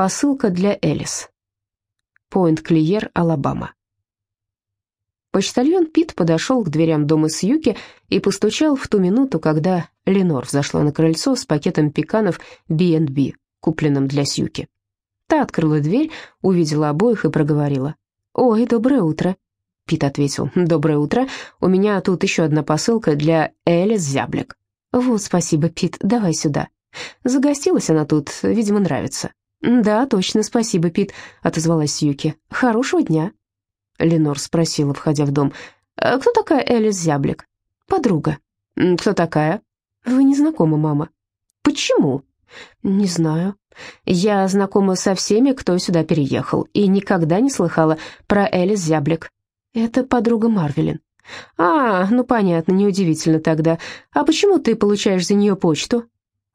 Посылка для Элис. Пойнт-Клиер, Алабама. Почтальон Пит подошел к дверям дома Сьюки и постучал в ту минуту, когда Ленор взошла на крыльцо с пакетом пеканов B&B, купленным для Сьюки. Та открыла дверь, увидела обоих и проговорила. «Ой, доброе утро». Пит ответил. «Доброе утро. У меня тут еще одна посылка для Элис Зяблик». «Вот, спасибо, Пит, давай сюда». Загостилась она тут, видимо, нравится. «Да, точно, спасибо, Пит», — отозвалась Сьюки. «Хорошего дня». Ленор спросила, входя в дом. «А «Кто такая Элис Зяблик?» «Подруга». «Кто такая?» «Вы не знакомы, мама». «Почему?» «Не знаю. Я знакома со всеми, кто сюда переехал, и никогда не слыхала про Элис Зяблик. Это подруга Марвелин». «А, ну понятно, неудивительно тогда. А почему ты получаешь за нее почту?»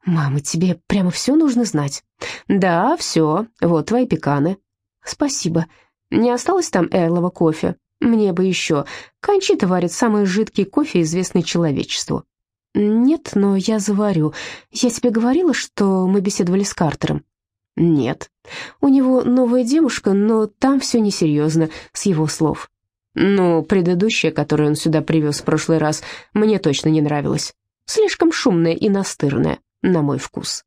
«Мама, тебе прямо все нужно знать?» «Да, все. Вот твои пеканы». «Спасибо. Не осталось там эрлова кофе? Мне бы еще. Кончита варит самый жидкий кофе, известный человечеству». «Нет, но я заварю. Я тебе говорила, что мы беседовали с Картером?» «Нет. У него новая девушка, но там все несерьезно, с его слов». «Ну, предыдущая, которую он сюда привез в прошлый раз, мне точно не нравилась. Слишком шумная и настырная на мой вкус.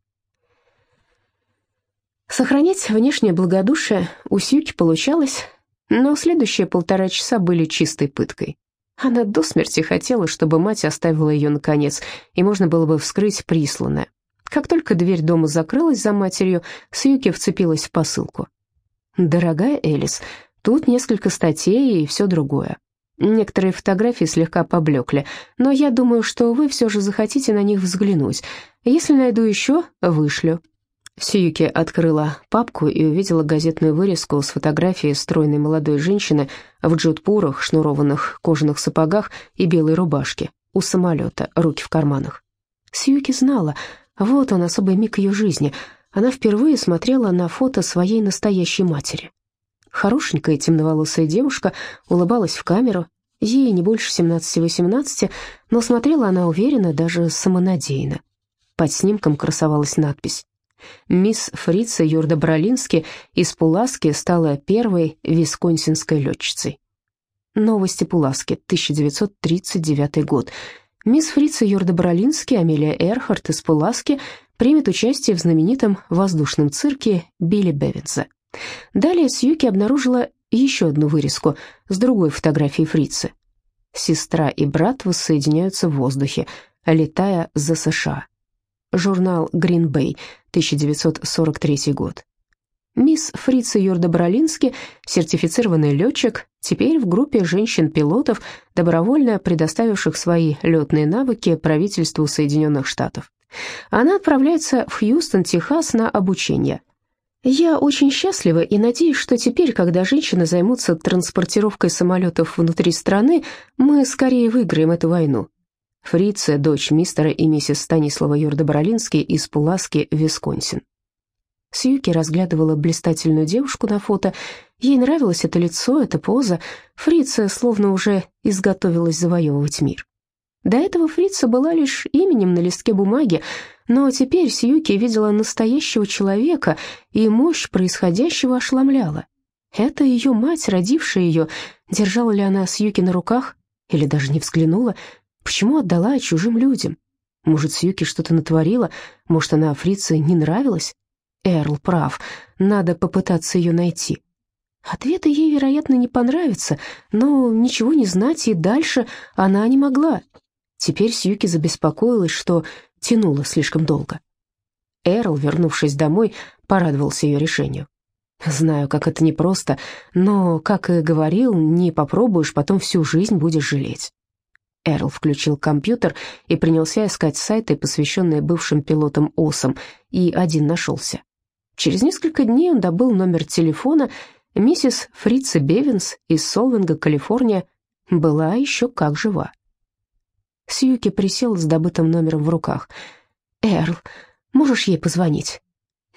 Сохранять внешнее благодушие у Сьюки получалось, но следующие полтора часа были чистой пыткой. Она до смерти хотела, чтобы мать оставила ее наконец, и можно было бы вскрыть присланное. Как только дверь дома закрылась за матерью, Сьюки вцепилась в посылку. «Дорогая Элис, тут несколько статей и все другое. Некоторые фотографии слегка поблекли, но я думаю, что вы все же захотите на них взглянуть. Если найду еще, вышлю». Сьюки открыла папку и увидела газетную вырезку с фотографией стройной молодой женщины в джутпурах, шнурованных кожаных сапогах и белой рубашке, у самолета, руки в карманах. Сьюки знала, вот он особый миг ее жизни. Она впервые смотрела на фото своей настоящей матери. Хорошенькая темноволосая девушка улыбалась в камеру. Ей не больше 17-18, но смотрела она уверенно, даже самонадеянно. Под снимком красовалась надпись. Мисс Фрица Юрда Бролински из Пуласки стала первой висконсинской летчицей. Новости Пуласки, 1939 год. Мисс Фрица Юрда Бролински, Амелия Эрхарт из Пуласки, примет участие в знаменитом воздушном цирке Билли Бевинса. Далее Сьюки обнаружила еще одну вырезку с другой фотографией фрицы. Сестра и брат воссоединяются в воздухе, летая за США. Журнал «Грин Бэй», 1943 год. Мисс Фрица Юрда-Бролински, сертифицированный летчик, теперь в группе женщин-пилотов, добровольно предоставивших свои летные навыки правительству Соединенных Штатов. Она отправляется в Хьюстон, Техас на обучение – я очень счастлива и надеюсь, что теперь, когда женщины займутся транспортировкой самолетов внутри страны, мы скорее выиграем эту войну. Фриция, дочь мистера и миссис Станислава Юрдобролински из Пуласки, Висконсин. Сьюки разглядывала блистательную девушку на фото. Ей нравилось это лицо, эта поза. Фриция словно уже изготовилась завоевывать мир. До этого Фрица была лишь именем на листке бумаги, но теперь Сьюки видела настоящего человека, и мощь происходящего ошеломляла. Это ее мать, родившая ее. Держала ли она Сьюки на руках? Или даже не взглянула? Почему отдала чужим людям? Может, Сьюки что-то натворила? Может, она Фрице не нравилась? Эрл прав, надо попытаться ее найти. Ответы ей, вероятно, не понравятся, но ничего не знать и дальше она не могла. Теперь Сьюки забеспокоилась, что тянуло слишком долго. Эрл, вернувшись домой, порадовался ее решению. «Знаю, как это непросто, но, как и говорил, не попробуешь, потом всю жизнь будешь жалеть». Эрл включил компьютер и принялся искать сайты, посвященные бывшим пилотам ОСам, и один нашелся. Через несколько дней он добыл номер телефона. Миссис Фрица Бевинс из Солвинга, Калифорния, была еще как жива. Сьюки присел с добытым номером в руках. «Эрл, можешь ей позвонить?»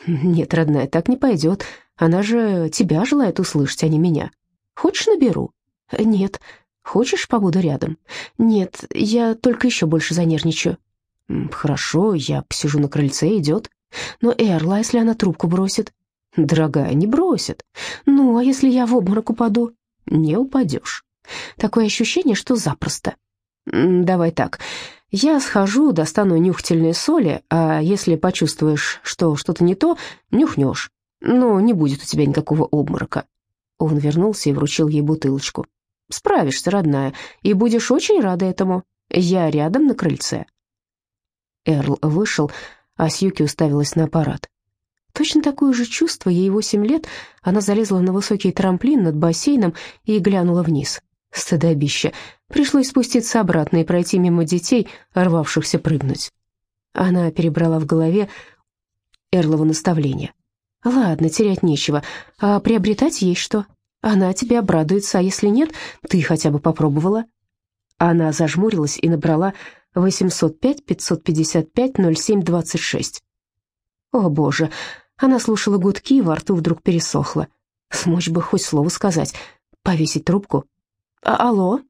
«Нет, родная, так не пойдет. Она же тебя желает услышать, а не меня. Хочешь, наберу?» «Нет». «Хочешь, побуду рядом?» «Нет, я только еще больше занервничаю». «Хорошо, я посижу на крыльце, идет». «Но Эрла, если она трубку бросит?» Дорогая, не бросят. Ну, а если я в обморок упаду? Не упадешь. Такое ощущение, что запросто. Давай так, я схожу, достану нюхательные соли, а если почувствуешь, что что-то не то, нюхнешь. Но не будет у тебя никакого обморока. Он вернулся и вручил ей бутылочку. Справишься, родная, и будешь очень рада этому. Я рядом на крыльце. Эрл вышел, а Сьюки уставилась на аппарат. Точно такое же чувство, ей восемь лет, она залезла на высокий трамплин над бассейном и глянула вниз. Стыдобище. Пришлось спуститься обратно и пройти мимо детей, рвавшихся прыгнуть. Она перебрала в голове Эрлово наставление. «Ладно, терять нечего, а приобретать есть что. Она тебе обрадуется, а если нет, ты хотя бы попробовала». Она зажмурилась и набрала 805-555-0726. О, боже, она слушала гудки, во рту вдруг пересохло. Смочь бы хоть слово сказать, повесить трубку. А «Алло?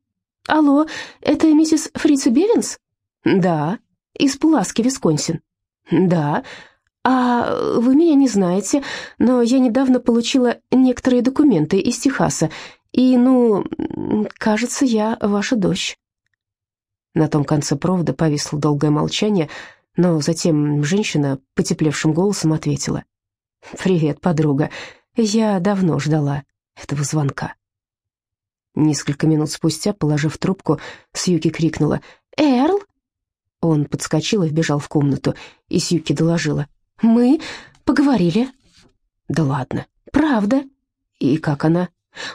Алло, это миссис Фрица Бевинс?» «Да». «Из Пуласки, Висконсин?» «Да». «А вы меня не знаете, но я недавно получила некоторые документы из Техаса, и, ну, кажется, я ваша дочь». На том конце провода повисло долгое молчание, но затем женщина потеплевшим голосом ответила. «Привет, подруга. Я давно ждала этого звонка». Несколько минут спустя, положив трубку, Сьюки крикнула «Эрл!». Он подскочил и вбежал в комнату, и Сьюки доложила. «Мы поговорили». «Да ладно, правда». «И как она?»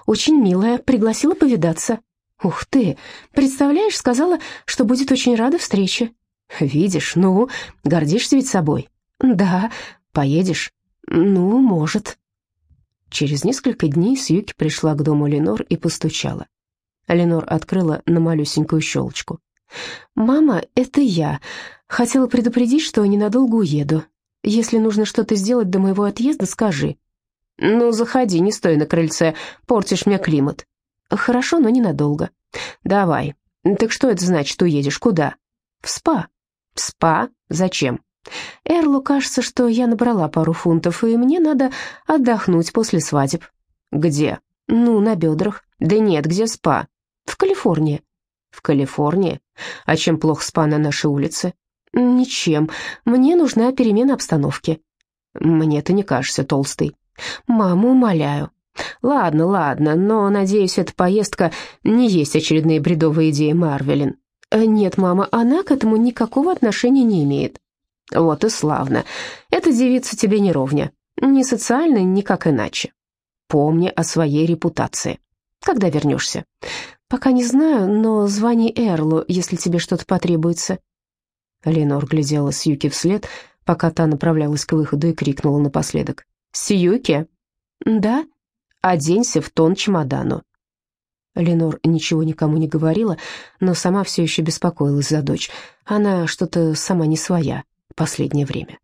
«Очень милая, пригласила повидаться». «Ух ты! Представляешь, сказала, что будет очень рада встрече». «Видишь, ну, гордишься ведь собой?» «Да». «Поедешь?» «Ну, может». Через несколько дней Сьюки пришла к дому Ленор и постучала. Ленор открыла на малюсенькую щелочку. «Мама, это я. Хотела предупредить, что ненадолго уеду. Если нужно что-то сделать до моего отъезда, скажи». «Ну, заходи, не стой на крыльце, портишь мне климат». «Хорошо, но ненадолго». «Давай. Так что это значит, уедешь? Куда?» «В спа». «В спа? Зачем?» Эрлу кажется, что я набрала пару фунтов, и мне надо отдохнуть после свадеб. Где? Ну, на бедрах. Да нет, где спа? В Калифорнии. В Калифорнии? А чем плохо спа на нашей улице? Ничем. Мне нужна перемена обстановки. Мне ты не кажешься толстой. Маму умоляю. Ладно, ладно, но, надеюсь, эта поездка не есть очередные бредовые идеи Марвелин. Нет, мама, она к этому никакого отношения не имеет. Вот и славно. Эта девица тебе не ровня. Ни социально, ни как иначе. Помни о своей репутации. Когда вернешься? Пока не знаю, но звони Эрлу, если тебе что-то потребуется. Ленор глядела Сьюки вслед, пока та направлялась к выходу и крикнула напоследок. «Сьюки?» «Да?» «Оденься в тон чемодану». Ленор ничего никому не говорила, но сама все еще беспокоилась за дочь. Она что-то сама не своя последнее время.